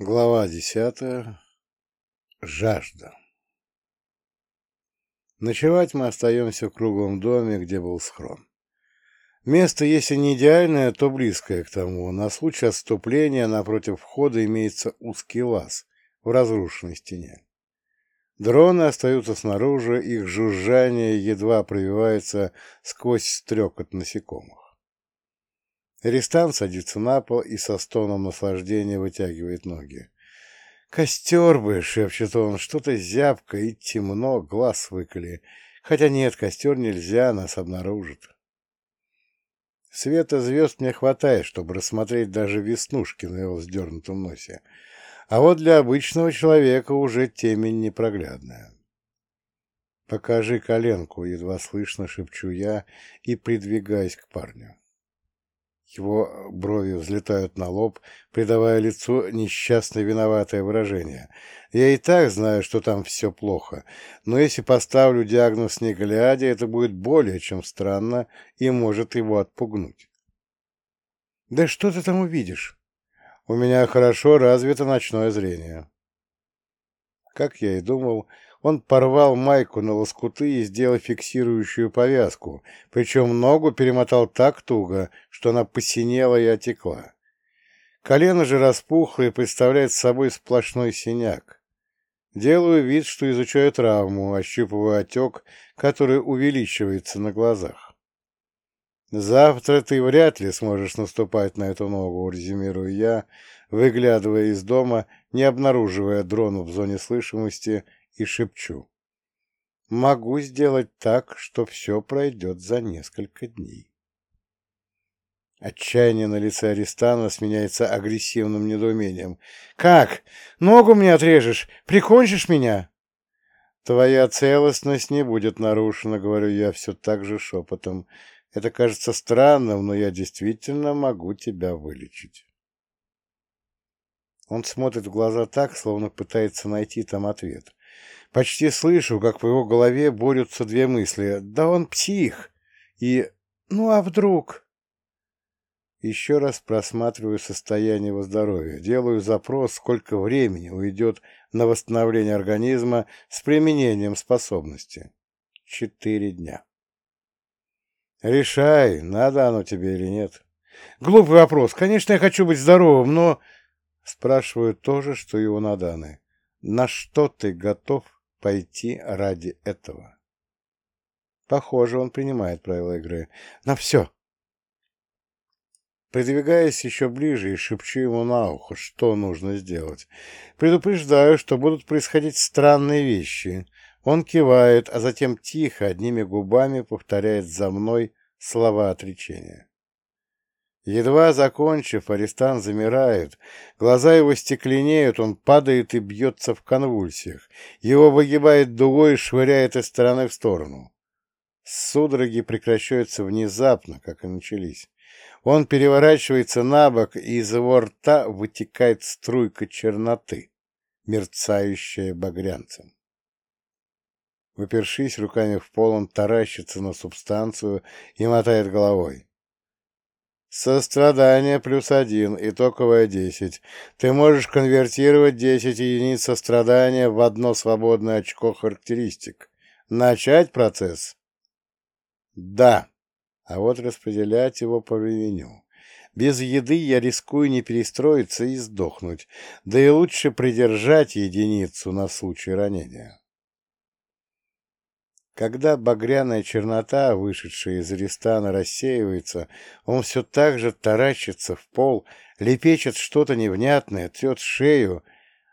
Глава десятая. Жажда. Ночевать мы остаемся в круглом доме, где был схрон. Место, если не идеальное, то близкое к тому. На случай отступления напротив входа имеется узкий лаз в разрушенной стене. Дроны остаются снаружи, их жужжание едва пробивается сквозь стрекот насекомых. Арестант садится на пол и со стоном наслаждения вытягивает ноги. «Костер бы!» — шепчет он. «Что-то зябко и темно, глаз выколи. Хотя нет, костер нельзя, нас обнаружат». Света звезд мне хватает, чтобы рассмотреть даже веснушки на его сдернутом носе. А вот для обычного человека уже темень непроглядная. «Покажи коленку», — едва слышно шепчу я и придвигаюсь к парню. Его брови взлетают на лоб, придавая лицу несчастно виноватое выражение. Я и так знаю, что там все плохо, но если поставлю диагноз не глядя, это будет более чем странно и может его отпугнуть. «Да что ты там увидишь? У меня хорошо развито ночное зрение». Как я и думал, он порвал майку на лоскуты и сделал фиксирующую повязку, причем ногу перемотал так туго, что она посинела и отекла. Колено же распухло и представляет собой сплошной синяк. Делаю вид, что изучаю травму, ощупываю отек, который увеличивается на глазах. «Завтра ты вряд ли сможешь наступать на эту ногу», — резюмирую я, выглядывая из дома, не обнаруживая дрону в зоне слышимости и шепчу. Могу сделать так, что все пройдет за несколько дней. Отчаяние на лице Аристана сменяется агрессивным недоумением. «Как? Ногу мне отрежешь? Прикончишь меня?» «Твоя целостность не будет нарушена», — говорю я все так же шепотом. «Это кажется странным, но я действительно могу тебя вылечить». Он смотрит в глаза так, словно пытается найти там ответ. Почти слышу, как в его голове борются две мысли. «Да он псих!» и «Ну а вдруг?» Еще раз просматриваю состояние его здоровья, делаю запрос, сколько времени уйдет на восстановление организма с применением способности. Четыре дня. Решай, надо оно тебе или нет. Глупый вопрос. Конечно, я хочу быть здоровым, но... Спрашиваю то же, что и у Наданы. На что ты готов пойти ради этого. Похоже, он принимает правила игры. На все. Придвигаясь еще ближе и шепчу ему на ухо, что нужно сделать. Предупреждаю, что будут происходить странные вещи. Он кивает, а затем тихо, одними губами повторяет за мной слова отречения. Едва закончив, арестант замирает, глаза его стекленеют, он падает и бьется в конвульсиях. Его выгибает дугой и швыряет из стороны в сторону. Судороги прекращаются внезапно, как и начались. Он переворачивается на бок, и из его рта вытекает струйка черноты, мерцающая багрянцем. Выпершись руками в пол, он таращится на субстанцию и мотает головой. Сострадание плюс один, итоговое десять. Ты можешь конвертировать десять единиц сострадания в одно свободное очко характеристик. Начать процесс? Да. А вот распределять его по ревеню. Без еды я рискую не перестроиться и сдохнуть, да и лучше придержать единицу на случай ранения. Когда багряная чернота, вышедшая из арестана, рассеивается, он все так же таращится в пол, лепечет что-то невнятное, трет шею,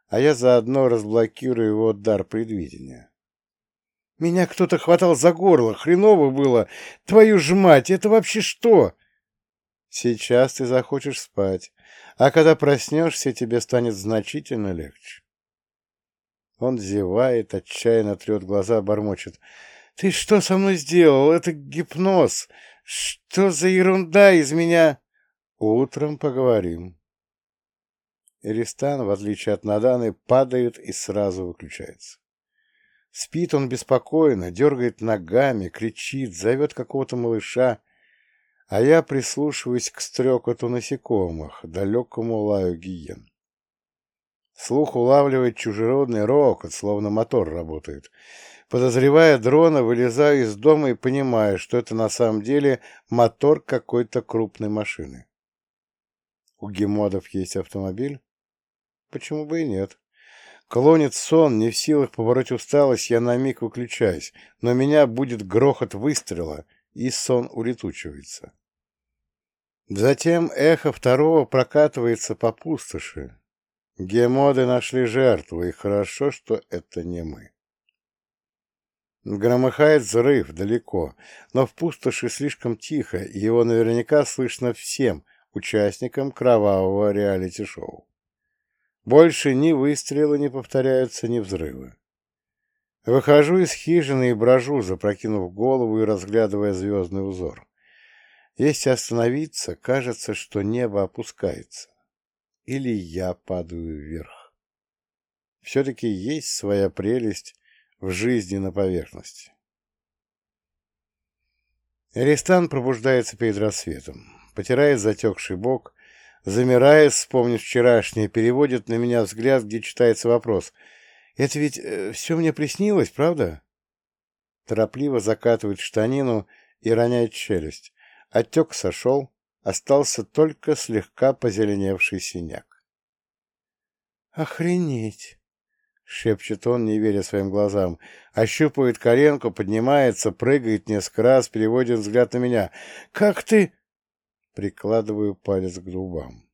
а я заодно разблокирую его дар предвидения. Меня кто-то хватал за горло, хреново было. Твою ж мать, это вообще что? Сейчас ты захочешь спать, а когда проснешься, тебе станет значительно легче. Он зевает, отчаянно трет глаза, бормочет — ты что со мной сделал? Это гипноз. Что за ерунда из меня? Утром поговорим. Эристан, в отличие от Наданы, падает и сразу выключается. Спит он беспокойно, дергает ногами, кричит, зовет какого-то малыша, а я прислушиваюсь к стрекоту насекомых, далекому лаю гиен. Слух улавливает чужеродный рокот, словно мотор работает. Подозревая дрона, вылезаю из дома и понимаю, что это на самом деле мотор какой-то крупной машины. У гемодов есть автомобиль? Почему бы и нет? Клонит сон, не в силах побороть усталость, я на миг выключаюсь, но меня будет грохот выстрела, и сон улетучивается. Затем эхо второго прокатывается по пустоши. Гемоды нашли жертву, и хорошо, что это не мы. Громыхает взрыв далеко, но в пустоши слишком тихо, и его наверняка слышно всем участникам кровавого реалити-шоу. Больше ни выстрелы не повторяются, ни взрывы. Выхожу из хижины и брожу, запрокинув голову и разглядывая звездный узор. Если остановиться, кажется, что небо опускается. Или я падаю вверх. Все-таки есть своя прелесть в жизни на поверхности. Аристан пробуждается перед рассветом, потирает затекший бок, замирает, вспомнив вчерашнее, переводит на меня взгляд, где читается вопрос. «Это ведь э, все мне приснилось, правда?» Торопливо закатывает штанину и роняет челюсть. Отек сошел, остался только слегка позеленевший синяк. «Охренеть!» — шепчет он, не веря своим глазам. Ощупывает коленку, поднимается, прыгает несколько раз, переводит взгляд на меня. «Как ты...» Прикладываю палец к губам.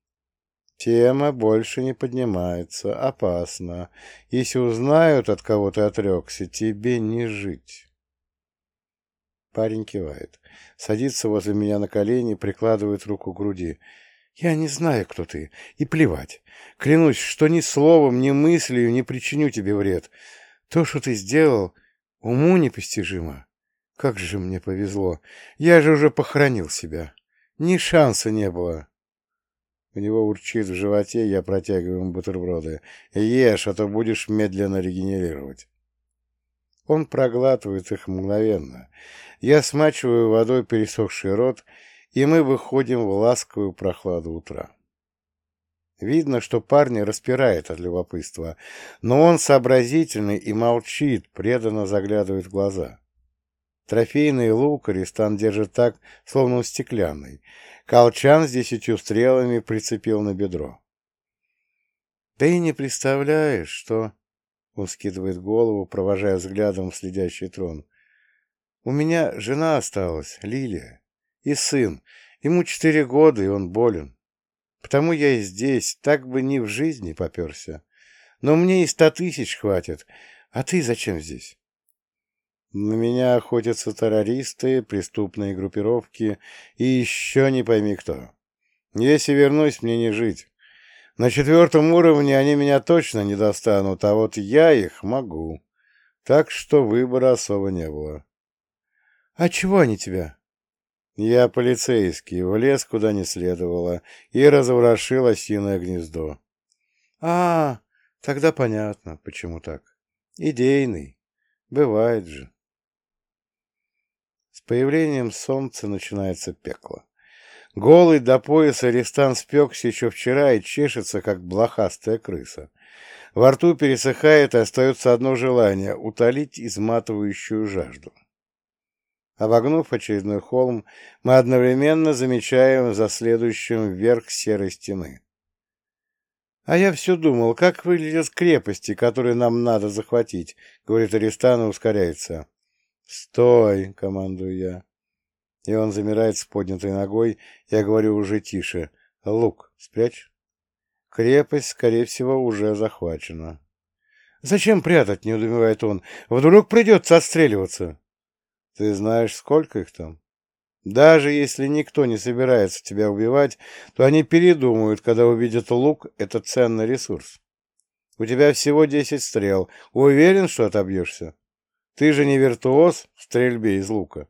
Тема больше не поднимается. Опасно. Если узнают, от кого ты отрекся, тебе не жить. Парень кивает. Садится возле меня на колени, прикладывает руку к груди. Я не знаю, кто ты, и плевать. Клянусь, что ни словом, ни мыслью не причиню тебе вред. То, что ты сделал, уму непостижимо. Как же мне повезло. Я же уже похоронил себя. Ни шанса не было. У него урчит в животе, я протягиваю ему бутерброды. Ешь, а то будешь медленно регенерировать. Он проглатывает их мгновенно. Я смачиваю водой пересохший рот, и мы выходим в ласковую прохладу утра. Видно, что парня распирает от любопытства, но он сообразительный и молчит, преданно заглядывает в глаза. Трофейный лук Аристан держит так, словно он стеклянный. Колчан с десятью стрелами прицепил на бедро. «Ты не представляешь, что...» Он скидывает голову, провожая взглядом следящий трон. «У меня жена осталась, Лилия, и сын. Ему четыре года, и он болен. Потому я и здесь, так бы ни в жизни поперся. Но мне и ста тысяч хватит. А ты зачем здесь?» На меня охотятся террористы, преступные группировки и еще не пойми кто. Если вернусь, мне не жить. На четвертом уровне они меня точно не достанут, а вот я их могу. Так что выбора особо не было. — А чего они тебя? — Я полицейский, влез куда не следовало и разворошил осиное гнездо. — А, тогда понятно, почему так. Идейный. Бывает же. С появлением солнца начинается пекло. Голый до пояса Аристан спекся еще вчера и чешется, как блохастая крыса. Во рту пересыхает, и остается одно желание — утолить изматывающую жажду. Обогнув очередной холм, мы одновременно замечаем за следующим вверх серой стены. «А я все думал, как выглядят крепости, которые нам надо захватить», — говорит Аристан и ускоряется. «Стой!» — командую я. И он замирает с поднятой ногой. Я говорю уже тише. «Лук, спрячь». Крепость, скорее всего, уже захвачена. «Зачем прятать?» — не удумевает он. «Вдруг придется отстреливаться». «Ты знаешь, сколько их там?» «Даже если никто не собирается тебя убивать, то они передумают, когда увидят лук — это ценный ресурс. У тебя всего десять стрел. Уверен, что отобьешься?» Ты же не виртуоз в стрельбе из лука.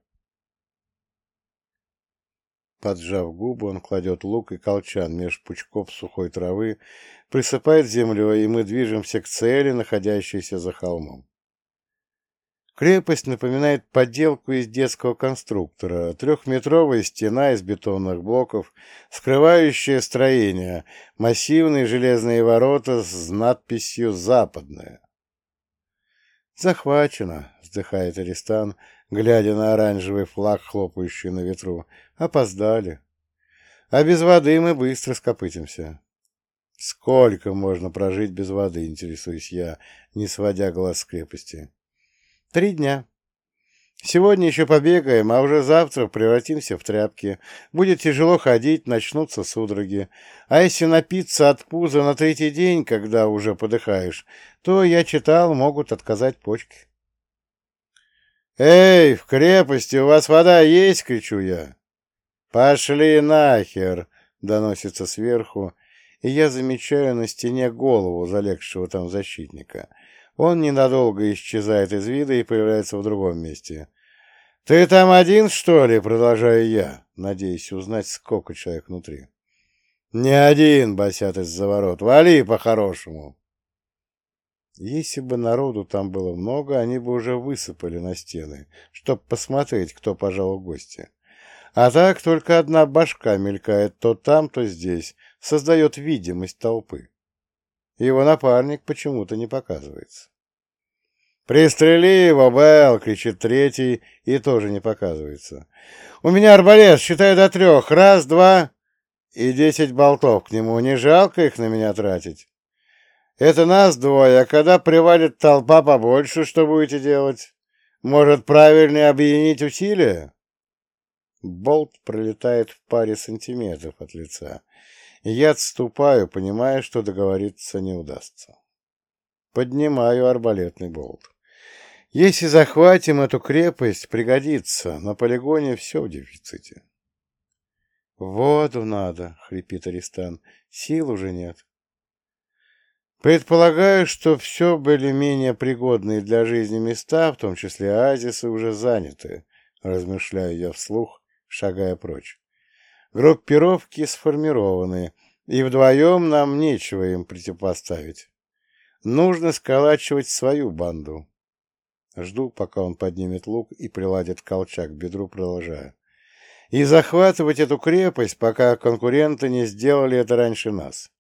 Поджав губы, он кладет лук и колчан меж пучков сухой травы, присыпает землей, и мы движемся к цели, находящейся за холмом. Крепость напоминает подделку из детского конструктора. Трехметровая стена из бетонных блоков, скрывающая строение, массивные железные ворота с надписью «Западная». «Захвачено», — вздыхает Аристан, глядя на оранжевый флаг, хлопающий на ветру. «Опоздали. А без воды мы быстро скопытимся». «Сколько можно прожить без воды?» — интересуюсь я, не сводя глаз с крепости. Три дня. Сегодня еще побегаем, а уже завтра превратимся в тряпки. Будет тяжело ходить, начнутся судороги. А если напиться от пуза на третий день, когда уже подыхаешь, то, я читал, могут отказать почки. «Эй, в крепости у вас вода есть?» — кричу я. «Пошли нахер!» — доносится сверху, и я замечаю на стене голову залегшего там защитника — он ненадолго исчезает из вида и появляется в другом месте. «Ты там один, что ли?» — продолжаю я, надеясь узнать, сколько человек внутри. «Не один!» — басят из-за ворот. «Вали по-хорошему!» Если бы народу там было много, они бы уже высыпали на стены, чтоб посмотреть, кто пожал в гости. А так только одна башка мелькает то там, то здесь, создает видимость толпы. Его напарник почему-то не показывается. «Пристрели его, Белл!» — кричит третий и тоже не показывается. «У меня арбалет, считаю до трех. Раз, два...» И десять болтов к нему. Не жалко их на меня тратить? Это нас двое, а когда привалит толпа побольше, что будете делать? Может, правильно объединить усилия? Болт пролетает в паре сантиметров от лица. Я отступаю, понимая, что договориться не удастся. Поднимаю арбалетный болт. Если захватим эту крепость, пригодится. На полигоне все в дефиците. «Воду надо», — хрипит Аристан. «Сил уже нет». Предполагаю, что все более-менее пригодные для жизни места, в том числе оазисы, уже заняты, размышляю я вслух, шагая прочь. Группировки сформированы, и вдвоем нам нечего им противопоставить. Нужно сколачивать свою банду. Жду, пока он поднимет лук и приладит колчак к бедру, продолжая. И захватывать эту крепость, пока конкуренты не сделали это раньше нас.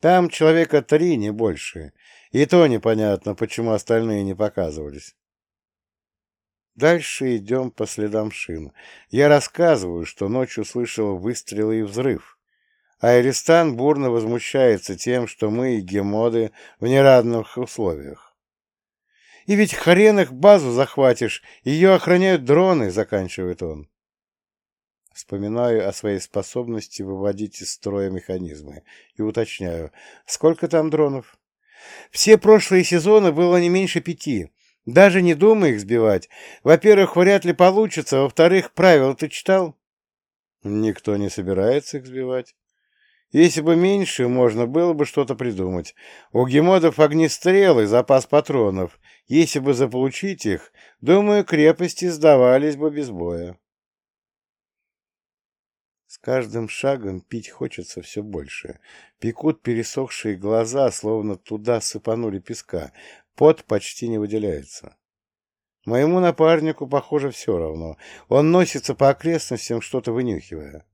Там человека три, не больше. И то непонятно, почему остальные не показывались. Дальше идем по следам шин. Я рассказываю, что ночью слышал выстрелы и взрыв. А Аристан бурно возмущается тем, что мы, гемоды, в неравных условиях. И ведь хрен их базу захватишь, ее охраняют дроны, заканчивает он. Вспоминаю о своей способности выводить из строя механизмы и уточняю, сколько там дронов? Все прошлые сезоны было не меньше пяти. Даже не думай их сбивать. Во-первых, вряд ли получится, во-вторых, правила ты читал? Никто не собирается их сбивать. Если бы меньше, можно было бы что-то придумать. У гемодов огнестрелы, запас патронов. Если бы заполучить их, думаю, крепости сдавались бы без боя. С каждым шагом пить хочется все больше. Пекут пересохшие глаза, словно туда сыпанули песка. Пот почти не выделяется. Моему напарнику, похоже, все равно. Он носится по окрестностям, что-то вынюхивая.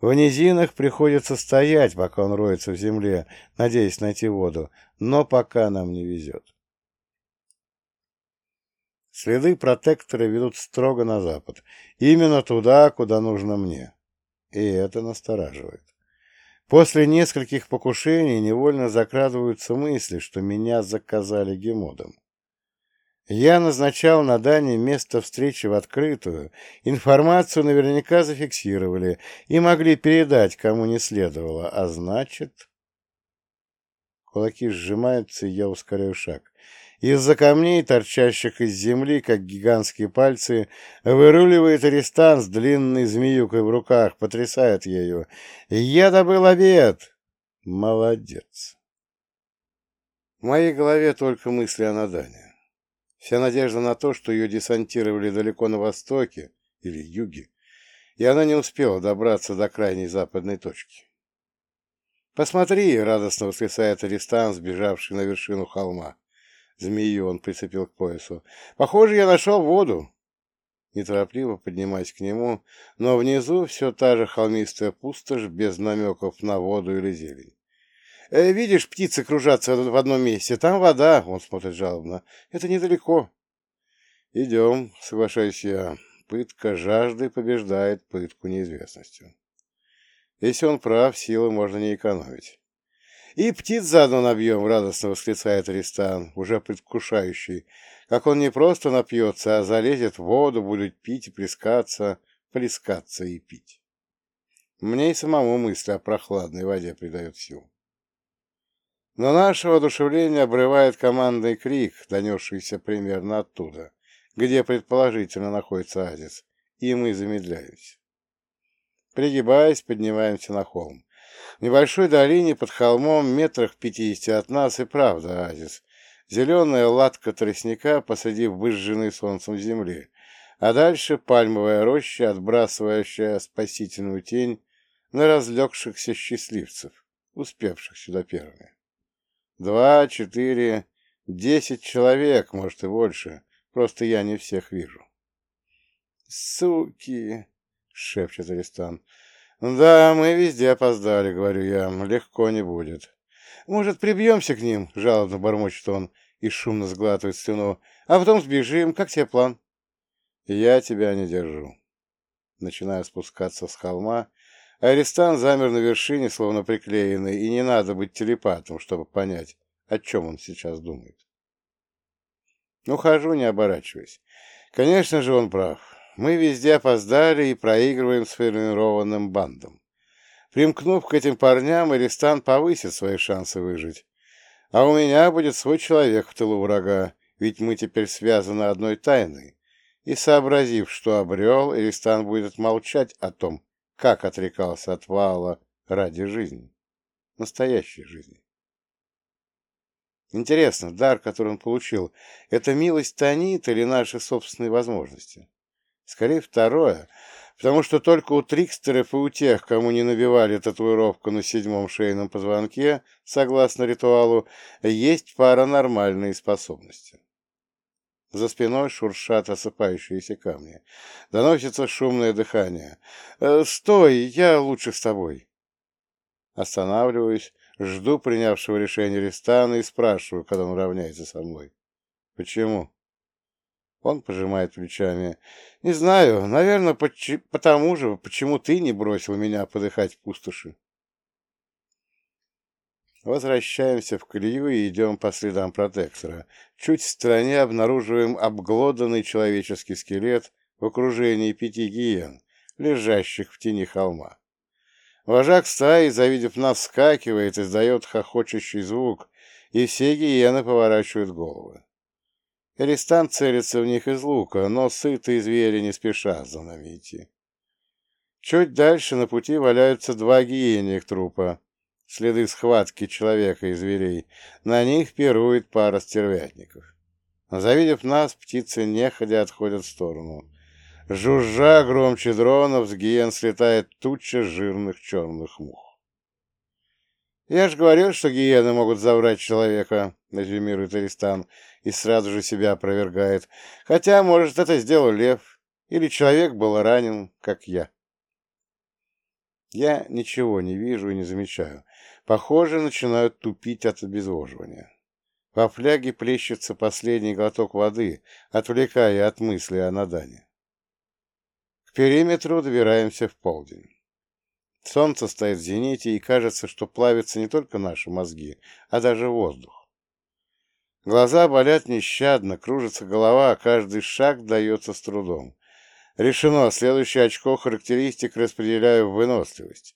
В низинах приходится стоять, пока он роется в земле, надеясь найти воду, но пока нам не везет. Следы протектора ведут строго на запад, именно туда, куда нужно мне. И это настораживает. После нескольких покушений невольно закрадываются мысли, что меня заказали гемодом. Я назначал на Дане место встречи в открытую, информацию наверняка зафиксировали и могли передать, кому не следовало, а значит... Кулаки сжимаются, и я ускоряю шаг. Из-за камней, торчащих из земли, как гигантские пальцы, выруливает арестант с длинной змеюкой в руках, потрясает ею. «Я добыл обед!» «Молодец!» В моей голове только мысли о Надане. Вся надежда на то, что ее десантировали далеко на востоке или юге, и она не успела добраться до крайней западной точки. «Посмотри!» — радостно восклицает Аристан, сбежавший на вершину холма. Змею он прицепил к поясу. «Похоже, я нашел воду!» Неторопливо поднимаясь к нему, но внизу все та же холмистая пустошь без намеков на воду или зелень. «Э, «Видишь, птицы кружатся в одном месте. Там вода!» — он смотрит жалобно. «Это недалеко». «Идем», — соглашаюсь я. Пытка жажды побеждает пытку неизвестностью. Если он прав, силы можно не экономить. «И птиц заодно набьем!» — радостно восклицает Аристан, уже предвкушающий, как он не просто напьется, а залезет в воду, будет пить и плескаться, плескаться и пить. Мне и самому мысль о прохладной воде придает сил. Но наше воодушевление обрывает командный крик, донесшийся примерно оттуда, где предположительно находится Азис, и мы замедляемся. Пригибаясь, поднимаемся на холм. В небольшой долине под холмом, метрах пятидесяти от нас, и правда оазис. Зеленая латка тростника посреди выжженной солнцем земли, а дальше пальмовая роща, отбрасывающая спасительную тень на разлегшихся счастливцев, успевших сюда первыми. Два, четыре, десять человек, может и больше, просто я не всех вижу. «Суки!» — шепчет Аристан. «Да, мы везде опоздали», — говорю я. «Легко не будет». «Может, прибьемся к ним?» — жалобно бормочет он и шумно сглатывает слюну. «А потом сбежим. Как тебе план?» «Я тебя не держу». Начинаю спускаться с холма. Арестант замер на вершине, словно приклеенный, и не надо быть телепатом, чтобы понять, о чем он сейчас думает. Ухожу, не оборачиваясь. Конечно же, он прав. Мы везде опоздали и проигрываем сформированным бандам. Примкнув к этим парням, Аристан повысит свои шансы выжить. А у меня будет свой человек в тылу врага, ведь мы теперь связаны одной тайной. И сообразив, что обрел, Аристан будет молчать о том, как отрекался от Вала ради жизни, настоящей жизни. Интересно, дар, который он получил, это милость Танит или наши собственные возможности? Скорее второе, потому что только у трикстеров и у тех, кому не набивали татуировку на седьмом шейном позвонке, согласно ритуалу, есть паранормальные способности. За спиной шуршат осыпающиеся камни. Доносится шумное дыхание. «Э, «Стой, я лучше с тобой». Останавливаюсь, жду принявшего решение Ристана и спрашиваю, когда он равняется со мной. «Почему?» Он пожимает плечами. «Не знаю. Наверное, поч потому же, почему ты не бросил меня подыхать в пустоши». Возвращаемся в колею и идем по следам протектора. Чуть в стороне обнаруживаем обглоданный человеческий скелет в окружении пяти гиен, лежащих в тени холма. Вожак стаи, завидев нас, вскакивает, издает хохочущий звук, и все гиены поворачивают головы. Арестант целится в них из лука, но сытые звери не спешат за нами идти. Чуть дальше на пути валяются два гиених трупа, следы схватки человека и зверей. На них пирует пара стервятников. Завидев нас, птицы неходя отходят в сторону. Жужжа громче дронов, с гиен слетает туча жирных черных мух. «Я же говорил, что гиены могут заврать человека», — резюмирует Аристан, и сразу же себя опровергает. «Хотя, может, это сделал лев, или человек был ранен, как я». Я ничего не вижу и не замечаю. Похоже, начинают тупить от обезвоживания. Во фляге плещется последний глоток воды, отвлекая от мысли о Надане. К периметру добираемся в полдень. Солнце стоит в зените, и кажется, что плавятся не только наши мозги, а даже воздух. Глаза болят нещадно, кружится голова, а каждый шаг дается с трудом. Решено, следующее очко характеристик распределяю в выносливость.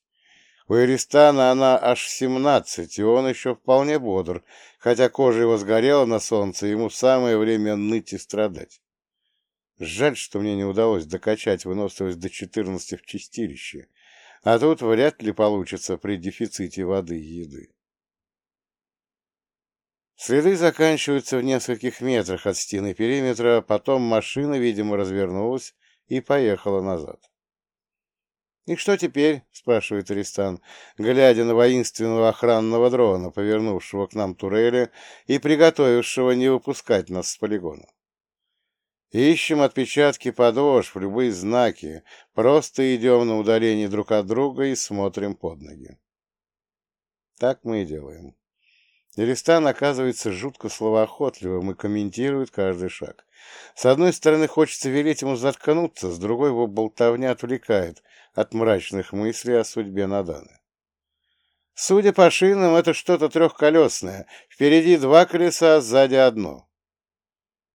У Эристана она аж 17, и он еще вполне бодр, хотя кожа его сгорела на солнце, ему самое время ныть и страдать. Жаль, что мне не удалось докачать выносливость до 14 в чистилище, а тут вряд ли получится при дефиците воды и еды. Следы заканчиваются в нескольких метрах от стены периметра, потом машина, видимо, развернулась и поехала назад. «И что теперь?» — спрашивает Аристан, глядя на воинственного охранного дрона, повернувшего к нам турели и приготовившего не выпускать нас с полигона. Ищем отпечатки подошв, любые знаки, просто идем на удаление друг от друга и смотрим под ноги. Так мы и делаем. Элистан оказывается жутко словоохотливым и комментирует каждый шаг. С одной стороны, хочется велеть ему заткнуться, с другой его болтовня отвлекает от мрачных мыслей о судьбе Наданы. Судя по шинам, это что-то трехколесное. Впереди два колеса, а сзади одно.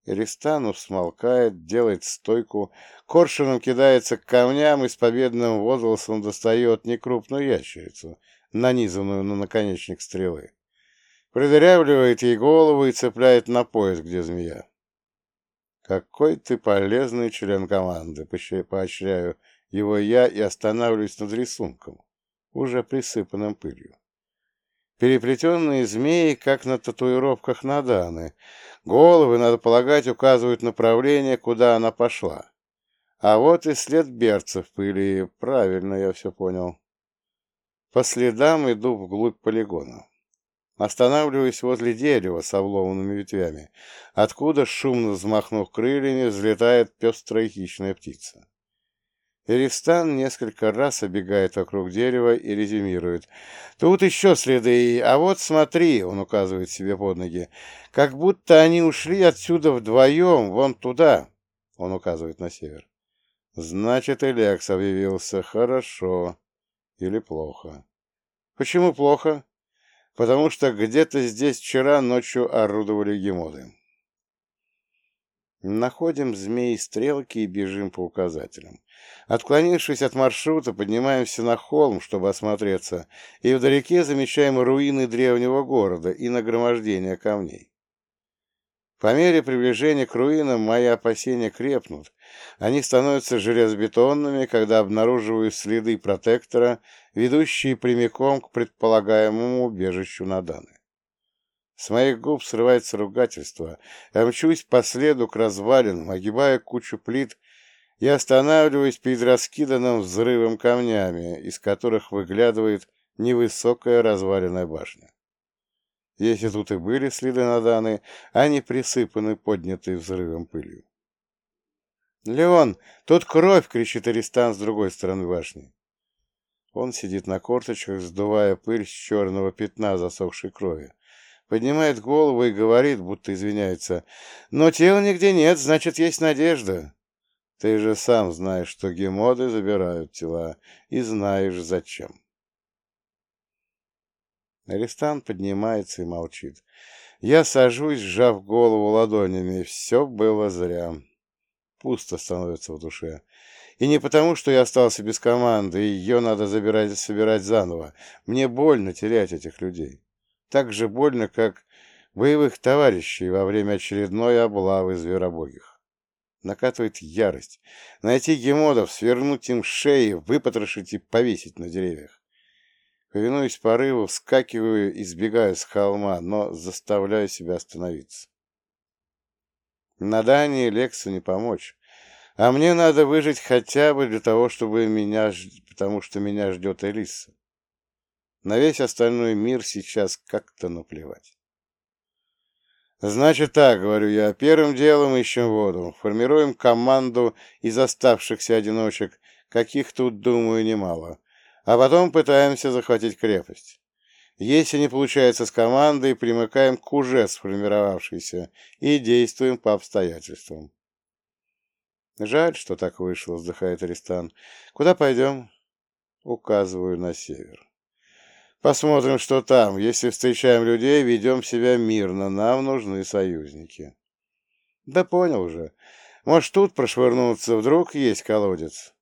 Элистанов смолкает, делает стойку, коршуном кидается к камням и с победным возгласом достает некрупную ящерицу, нанизанную на наконечник стрелы. Придырявливает ей голову и цепляет на пояс, где змея. «Какой ты полезный член команды!» — поощряю его я и останавливаюсь над рисунком, уже присыпанным пылью. Переплетенные змеи, как на татуировках Наданы. Головы, надо полагать, указывают направление, куда она пошла. А вот и след берца в пыли. Правильно я все понял. По следам иду вглубь полигона. Останавливаюсь возле дерева с обломанными ветвями, откуда, шумно взмахнув крыльями, взлетает пестрая хищная птица. Эристан несколько раз обегает вокруг дерева и резюмирует. «Тут еще следы, а вот смотри», — он указывает себе под ноги, «как будто они ушли отсюда вдвоем, вон туда», — он указывает на север. «Значит, Элекс объявился. Хорошо. Или плохо». «Почему плохо?» «Потому что где-то здесь вчера ночью орудовали гемоды». Находим змеи-стрелки и бежим по указателям. Отклонившись от маршрута, поднимаемся на холм, чтобы осмотреться, и вдалеке замечаем руины древнего города и нагромождение камней. По мере приближения к руинам мои опасения крепнут. Они становятся железобетонными, когда обнаруживаю следы протектора, ведущие прямиком к предполагаемому убежищу Наданы. С моих губ срывается ругательство. Я мчусь по следу к развалинам, огибая кучу плит и останавливаюсь перед раскиданным взрывом камнями, из которых выглядывает невысокая разваленная башня. Если тут и были следы Наданы, они присыпаны поднятой взрывом пылью. «Леон, тут кровь!» — кричит Аристан с другой стороны башни. Он сидит на корточках, сдувая пыль с черного пятна засохшей крови поднимает голову и говорит, будто извиняется. «Но тела нигде нет, значит, есть надежда». Ты же сам знаешь, что гемоды забирают тела, и знаешь, зачем. Арестант поднимается и молчит. Я сажусь, сжав голову ладонями. Все было зря. Пусто становится в душе. И не потому, что я остался без команды, и ее надо забирать, собирать заново. Мне больно терять этих людей так же больно, как боевых товарищей во время очередной облавы зверобогих. Накатывает ярость. Найти гемодов, свернуть им шеи, выпотрошить и повесить на деревьях. Повинуясь порыву, вскакиваю и сбегаю с холма, но заставляю себя остановиться. На Дании Лексу не помочь. А мне надо выжить хотя бы для того, чтобы меня... потому что меня ждет Элиса. На весь остальной мир сейчас как-то наплевать. Значит так, говорю я, первым делом ищем воду, формируем команду из оставшихся одиночек, каких тут, думаю, немало, а потом пытаемся захватить крепость. Если не получается с командой, примыкаем к уже сформировавшейся и действуем по обстоятельствам. Жаль, что так вышло, вздыхает Аристан. Куда пойдем? Указываю на север. Посмотрим, что там. Если встречаем людей, ведем себя мирно. Нам нужны союзники. Да понял уже. Может, тут прошвырнуться, вдруг есть колодец.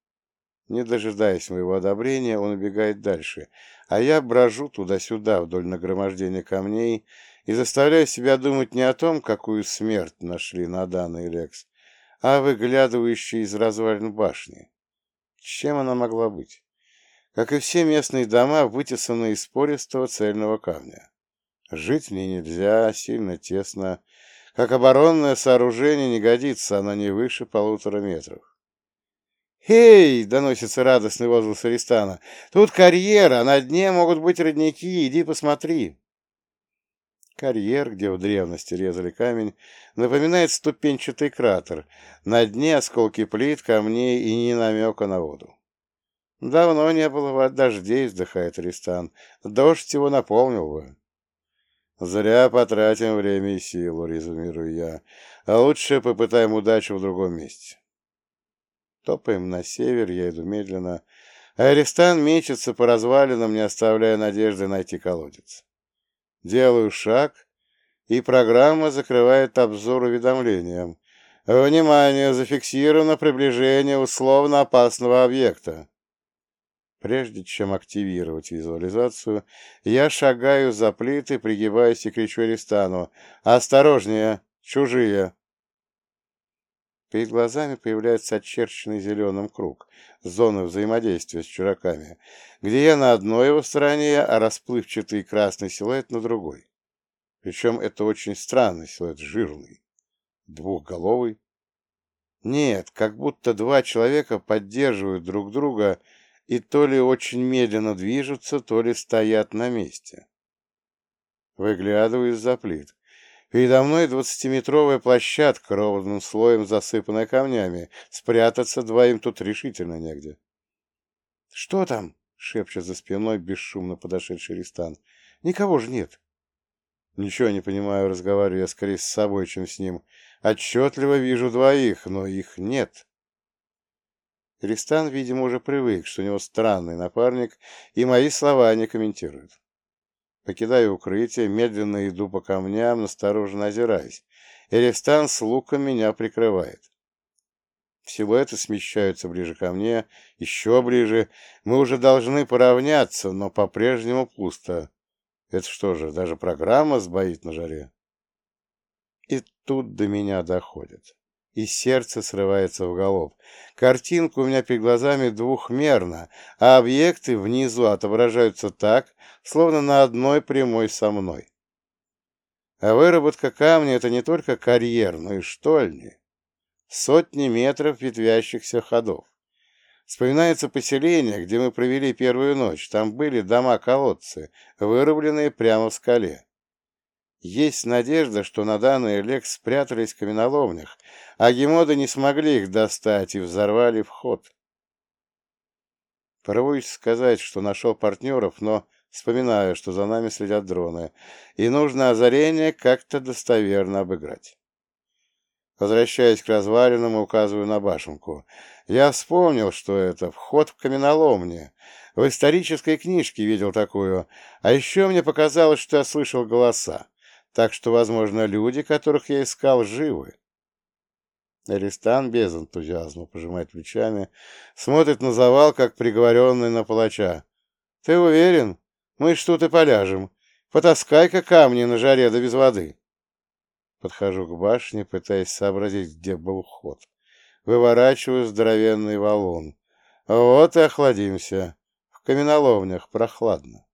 Не дожидаясь моего одобрения, он убегает дальше, а я брожу туда-сюда вдоль нагромождения камней и заставляю себя думать не о том, какую смерть нашли Надан и Лекс, а выглядывающей из развалин башни. Чем она могла быть? как и все местные дома, вытесаны из пористого цельного камня. Жить в ней нельзя, сильно тесно. Как оборонное сооружение не годится, она не выше полутора метров. «Эй!» — доносится радостный возглас Аристана. «Тут карьера, на дне могут быть родники, иди посмотри!» Карьер, где в древности резали камень, напоминает ступенчатый кратер. На дне осколки плит, камней и ни намека на воду. Давно не было дождей, вздыхает Аристан. Дождь его наполнил бы. Зря потратим время и силу, резюмирую я. А лучше попытаем удачу в другом месте. Топаем на север, я иду медленно. А Аристан мечется по развалинам, не оставляя надежды найти колодец. Делаю шаг, и программа закрывает обзор уведомлением. Внимание! Зафиксировано приближение условно опасного объекта. Прежде чем активировать визуализацию, я шагаю за плиты, пригибаясь и кричу Аристану «Осторожнее! Чужие!» Перед глазами появляется очерченный зеленым круг, зона взаимодействия с чураками, где я на одной его стороне, а расплывчатый красный силуэт на другой. Причем это очень странный силуэт, жирный, двухголовый. Нет, как будто два человека поддерживают друг друга и то ли очень медленно движутся, то ли стоят на месте. Выглядываю из-за плит. Передо мной двадцатиметровая площадка, ровным слоем засыпанная камнями. Спрятаться двоим тут решительно негде. — Что там? — шепчет за спиной бесшумно подошедший Ристан. — Никого же нет. Ничего не понимаю, разговариваю я скорее с собой, чем с ним. Отчетливо вижу двоих, но их нет. Ристан, видимо, уже привык, что у него странный напарник, и мои слова не комментирует. Покидаю укрытие, медленно иду по камням, настороженно озираясь. Эрестан с луком меня прикрывает. Силуэты смещаются ближе ко мне, еще ближе. Мы уже должны поравняться, но по-прежнему пусто. Это что же, даже программа сбоит на жаре? И тут до меня доходит и сердце срывается в голов. Картинка у меня перед глазами двухмерна, а объекты внизу отображаются так, словно на одной прямой со мной. А выработка камня — это не только карьер, но и штольни. Сотни метров ветвящихся ходов. Вспоминается поселение, где мы провели первую ночь. Там были дома-колодцы, вырубленные прямо в скале. Есть надежда, что на данный лек спрятались в каменоломнях, а гемоды не смогли их достать и взорвали вход. Порвусь сказать, что нашел партнеров, но вспоминаю, что за нами следят дроны, и нужно озарение как-то достоверно обыграть. Возвращаясь к развалинам, указываю на башенку. Я вспомнил, что это вход в каменоломни. В исторической книжке видел такую, а еще мне показалось, что я слышал голоса так что, возможно, люди, которых я искал, живы. Аристан без энтузиазма пожимает плечами, смотрит на завал, как приговоренный на палача. — Ты уверен? Мы ж тут и поляжем. Потаскай-ка камни на жаре да без воды. Подхожу к башне, пытаясь сообразить, где был ход. Выворачиваю здоровенный валун. Вот и охладимся. В каменоломнях прохладно.